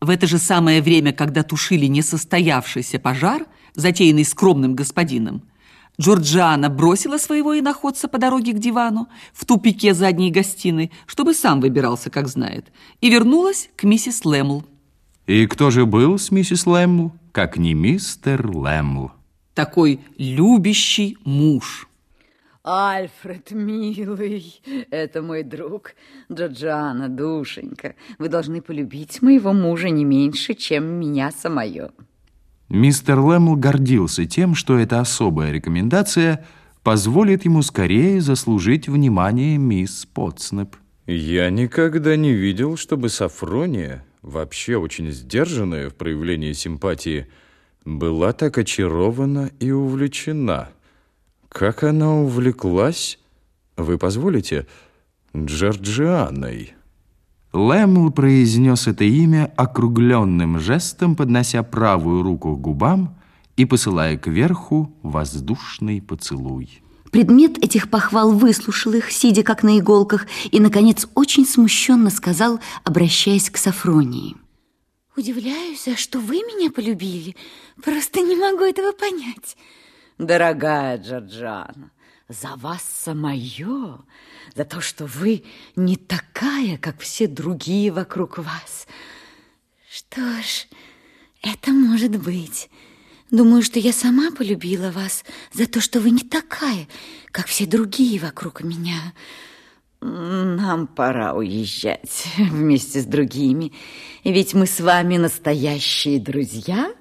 В это же самое время, когда тушили несостоявшийся пожар, затеянный скромным господином, Джорджиана бросила своего иноходца по дороге к дивану в тупике задней гостиной, чтобы сам выбирался, как знает, и вернулась к миссис Лэмл. И кто же был с миссис Лэмл, как не мистер Лэмл? Такой любящий муж. Альфред, милый, это мой друг. Джорджиана, душенька, вы должны полюбить моего мужа не меньше, чем меня самое. Мистер Лэмл гордился тем, что эта особая рекомендация позволит ему скорее заслужить внимание мисс Потснеп. Я никогда не видел, чтобы Сафрония, вообще очень сдержанная в проявлении симпатии, была так очарована и увлечена. Как она увлеклась, вы позволите, Джорджианой? Лэмл произнес это имя округленным жестом, поднося правую руку к губам и посылая кверху воздушный поцелуй. Предмет этих похвал выслушал их, сидя как на иголках, и, наконец, очень смущенно сказал, обращаясь к Сафронии. «Удивляюсь, а что вы меня полюбили? Просто не могу этого понять». Дорогая Джорджана, за вас самое, за то, что вы не такая, как все другие вокруг вас. Что ж, это может быть. Думаю, что я сама полюбила вас за то, что вы не такая, как все другие вокруг меня. Нам пора уезжать вместе с другими, ведь мы с вами настоящие друзья,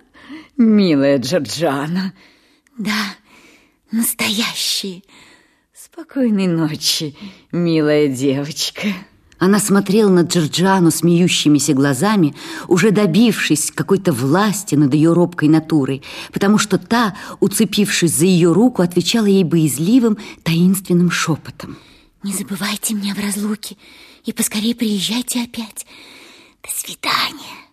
милая Джорджана. Да, настоящие. Спокойной ночи, милая девочка. Она смотрела на Джорджану смеющимися глазами, уже добившись какой-то власти над ее робкой натурой, потому что та, уцепившись за ее руку, отвечала ей боязливым, таинственным шепотом. «Не забывайте меня в разлуке и поскорее приезжайте опять. До свидания».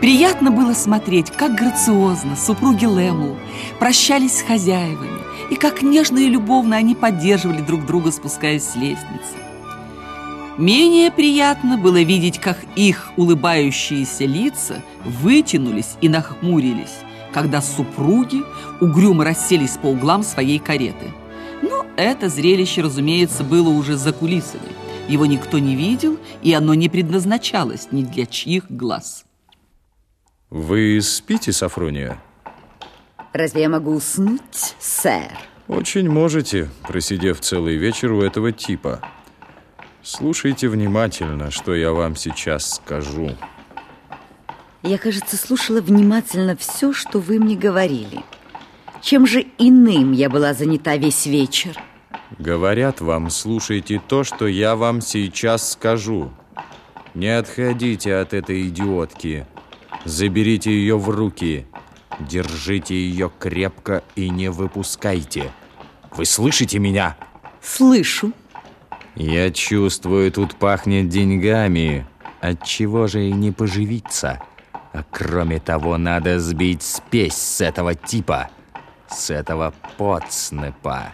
Приятно было смотреть, как грациозно супруги Лэмл прощались с хозяевами, и как нежно и любовно они поддерживали друг друга, спускаясь с лестницы. Менее приятно было видеть, как их улыбающиеся лица вытянулись и нахмурились, когда супруги угрюмо расселись по углам своей кареты. Но это зрелище, разумеется, было уже за кулисами. Его никто не видел, и оно не предназначалось ни для чьих глаз. Вы спите, Сафрония? Разве я могу уснуть, сэр? Очень можете, просидев целый вечер у этого типа. Слушайте внимательно, что я вам сейчас скажу. Я, кажется, слушала внимательно все, что вы мне говорили. Чем же иным я была занята весь вечер? Говорят вам, слушайте то, что я вам сейчас скажу. Не отходите от этой идиотки. Заберите ее в руки. Держите ее крепко и не выпускайте. Вы слышите меня? Слышу. Я чувствую, тут пахнет деньгами. От чего же и не поживиться? А кроме того, надо сбить спесь с этого типа, с этого подснепа.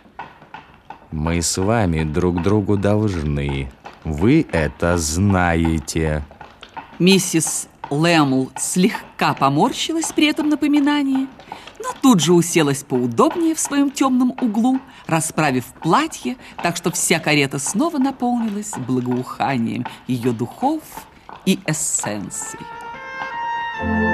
Мы с вами друг другу должны. Вы это знаете. Миссис Лэмл слегка поморщилась при этом напоминании, но тут же уселась поудобнее в своем темном углу, расправив платье, так что вся карета снова наполнилась благоуханием ее духов и эссенций. Thank you.